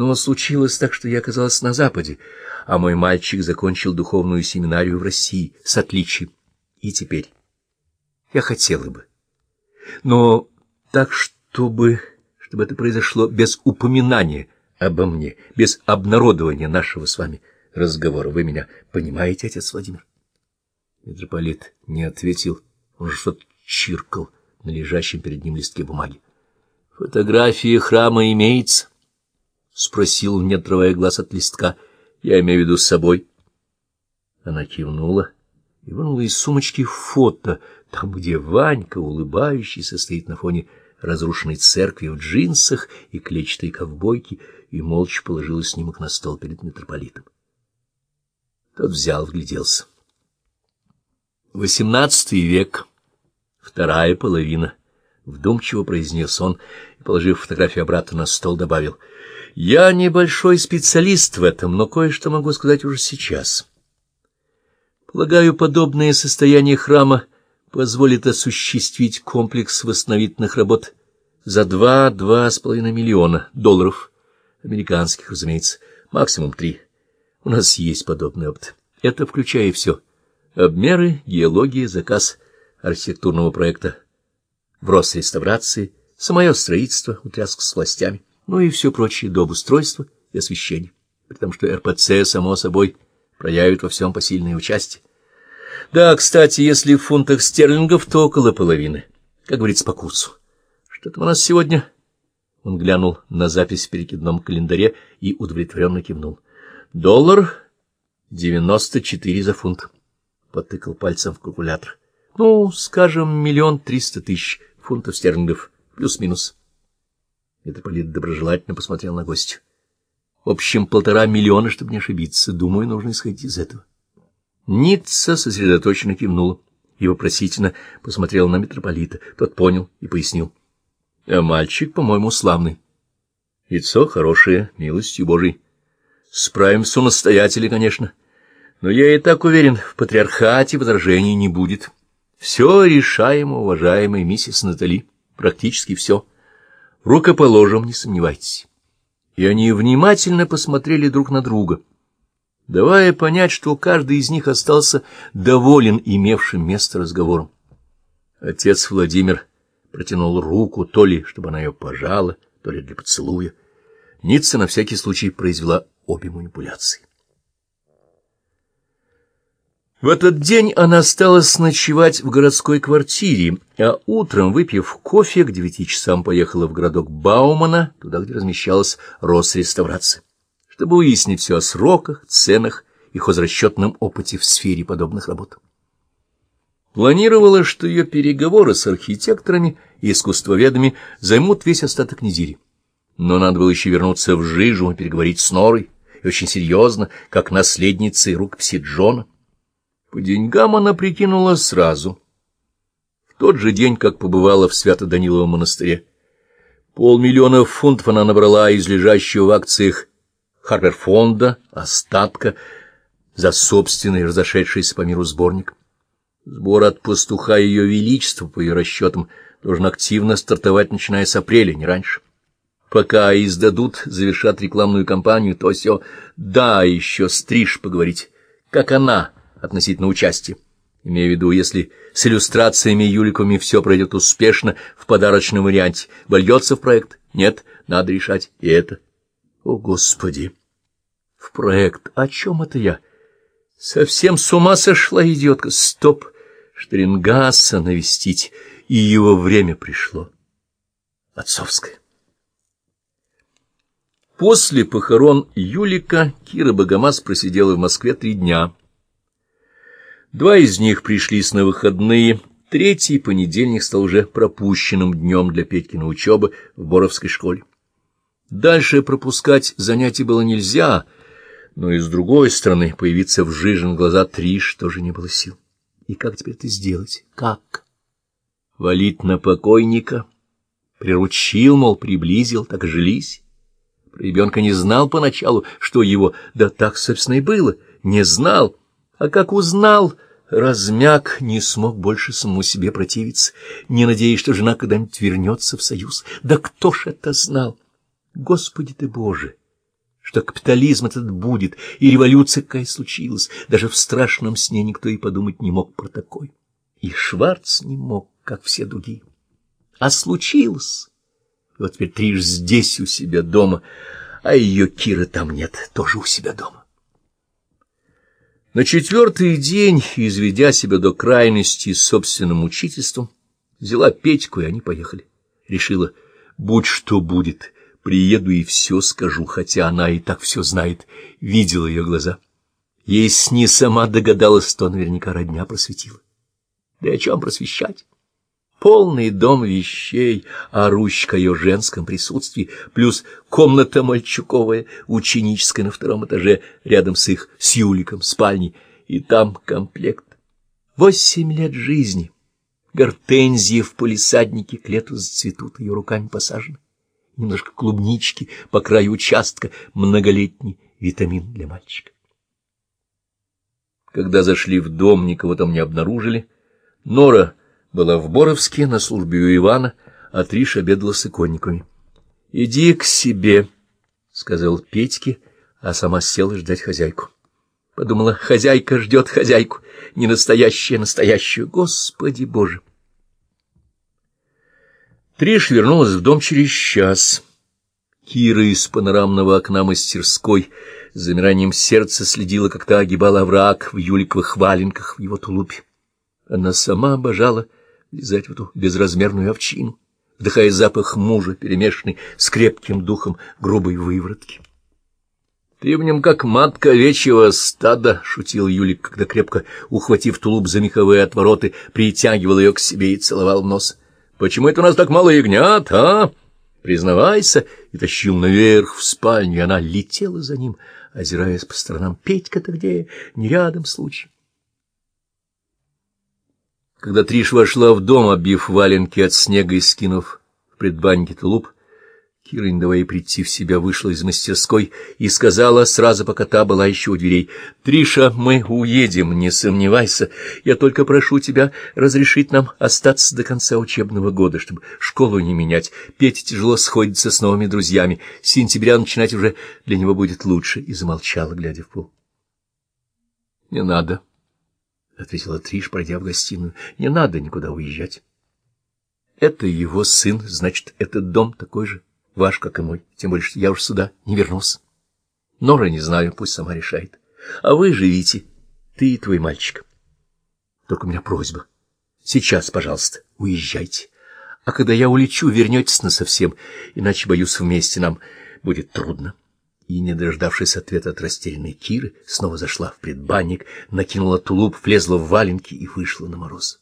Но случилось так, что я оказалась на Западе, а мой мальчик закончил духовную семинарию в России с отличием. И теперь я хотела бы. Но так, чтобы, чтобы это произошло без упоминания обо мне, без обнародования нашего с вами разговора. Вы меня понимаете, отец Владимир? Митрополит не ответил, он что-то чиркал на лежащем перед ним листке бумаги. — Фотография храма имеется? — спросил, не отрывая глаз от листка. — Я имею в виду с собой. Она кивнула и вынула из сумочки фото, там, где Ванька, улыбающийся, стоит на фоне разрушенной церкви в джинсах и клетчатой ковбойке, и молча положила снимок на стол перед митрополитом. Тот взял, вгляделся. Восемнадцатый век, вторая половина, вдумчиво произнес он и, положив фотографию обратно на стол, добавил, «Я небольшой специалист в этом, но кое-что могу сказать уже сейчас. Полагаю, подобное состояние храма позволит осуществить комплекс восстановительных работ за два-два с половиной миллиона долларов, американских, разумеется, максимум три. У нас есть подобный опыт. Это включая все — Обмеры, геология, заказ архитектурного проекта в Росреставрации, самое строительство, утряска с властями, ну и все прочее до обустройства и освещения, потому что РПЦ, само собой, проявит во всем посильное участие. Да, кстати, если в фунтах стерлингов, то около половины, как говорится по курсу. Что там у нас сегодня? Он глянул на запись в перекидном календаре и удовлетворенно кивнул. Доллар девяносто четыре за фунт. — потыкал пальцем в калькулятор. — Ну, скажем, миллион триста тысяч фунтов стерлингов, плюс-минус. Митрополит доброжелательно посмотрел на гостя. — В общем, полтора миллиона, чтобы не ошибиться. Думаю, нужно исходить из этого. Ницца сосредоточенно кивнула и вопросительно посмотрел на митрополита. Тот понял и пояснил. — А мальчик, по-моему, славный. Лицо хорошее, милостью Божией. Справимся у настоятеля, конечно. — но я и так уверен, в патриархате возражений не будет. Все решаемо, уважаемая миссис Натали, практически все. Рукоположим, не сомневайтесь. И они внимательно посмотрели друг на друга, давая понять, что каждый из них остался доволен имевшим место разговором. Отец Владимир протянул руку, то ли, чтобы она ее пожала, то ли для поцелуя. Ницца на всякий случай произвела обе манипуляции. В этот день она осталась ночевать в городской квартире, а утром, выпив кофе, к девяти часам поехала в городок Баумана, туда, где размещалась Росреставрация, чтобы выяснить все о сроках, ценах и хозрасчетном опыте в сфере подобных работ. Планировала, что ее переговоры с архитекторами и искусствоведами займут весь остаток недели. Но надо было еще вернуться в Жижу и переговорить с Норой, и очень серьезно, как наследницей рукописи Джона. По деньгам она прикинула сразу. В тот же день, как побывала в Свято-Даниловом монастыре. Полмиллиона фунтов она набрала из лежащего в акциях Харперфонда, остатка, за собственный разошедшийся по миру сборник. Сбор от пастуха Ее Величества, по ее расчетам, должен активно стартовать, начиная с апреля, не раньше. Пока издадут, завершат рекламную кампанию, то все, да, еще стриж поговорить, как она относительно участия. Имею в виду, если с иллюстрациями и юликами все пройдет успешно в подарочном варианте, вольется в проект? Нет, надо решать и это. О, Господи! В проект. О чем это я? Совсем с ума сошла идиотка. Стоп! Штрингасса навестить, и его время пришло. Отцовское. После похорон Юлика Кира Богомаз просидела в Москве три дня. Два из них пришлись на выходные, третий понедельник стал уже пропущенным днем для Петькиной учебы в Боровской школе. Дальше пропускать занятий было нельзя, но и с другой стороны появиться в Жижин глаза Триш тоже не было сил. И как теперь это сделать? Как? Валить на покойника? Приручил, мол, приблизил, так жились. Ребенка не знал поначалу, что его, да так, собственно, и было, не знал, а как узнал, размяк, не смог больше самому себе противиться, не надеясь, что жена когда-нибудь вернется в союз. Да кто ж это знал? Господи ты Боже! что капитализм этот будет, и революция какая случилась. Даже в страшном сне никто и подумать не мог про такой. И Шварц не мог, как все другие. А случилось. И вот теперь Триш здесь у себя дома, а ее Кира там нет, тоже у себя дома. На четвертый день, изведя себя до крайности собственным учительством, взяла Петьку, и они поехали. Решила, будь что будет, приеду и все скажу, хотя она и так все знает, видела ее глаза. Если не сама догадалась, то наверняка родня просветила. Да и о чем просвещать? Полный дом вещей, а ручка ее женском присутствии, плюс комната мальчуковая, ученическая на втором этаже, рядом с их, с Юликом, спальней, и там комплект. Восемь лет жизни. Гортензии в полисаднике к лету зацветут, ее руками посажены. Немножко клубнички по краю участка, многолетний витамин для мальчика. Когда зашли в дом, никого там не обнаружили. Нора была в Боровске на службе у Ивана, а Триш обедала с иконниками. — Иди к себе, — сказал Петьке, а сама села ждать хозяйку. Подумала, хозяйка ждет хозяйку, не настоящая, настоящую. Господи Боже! Триш вернулась в дом через час. Кира из панорамного окна мастерской с замиранием сердца следила, как та огибала овраг в юликовых валенках в его тулупе. Она сама обожала лизать в эту безразмерную овчину, вдыхая запах мужа, перемешанный с крепким духом грубой выворотки. — Ты в нем как матка овечьего стада, — шутил Юлик, когда, крепко ухватив тулуп за меховые отвороты, притягивал ее к себе и целовал нос. — Почему это у нас так мало ягнят, а? Признавайся, и тащил наверх в спальню, и она летела за ним, озираясь по сторонам. — Петька-то где? Не рядом случай. Когда Триш вошла в дом, обив валенки от снега и скинув в предбаннике тулуп, Кира, не давая прийти в себя, вышла из мастерской и сказала сразу, пока та была еще у дверей, «Триша, мы уедем, не сомневайся. Я только прошу тебя разрешить нам остаться до конца учебного года, чтобы школу не менять. Петя тяжело сходится с новыми друзьями. С сентября начинать уже для него будет лучше». И замолчала, глядя в пол. «Не надо». — ответила Триш, пройдя в гостиную. — Не надо никуда уезжать. Это его сын, значит, этот дом такой же ваш, как и мой. Тем более, что я уж сюда не вернулся. Нора не знаю, пусть сама решает. А вы живите, ты и твой мальчик. Только у меня просьба. Сейчас, пожалуйста, уезжайте. А когда я улечу, вернетесь насовсем, иначе, боюсь, вместе нам будет трудно и, не дождавшись ответа от растерянной Киры, снова зашла в предбанник, накинула тулуп, влезла в валенки и вышла на мороз.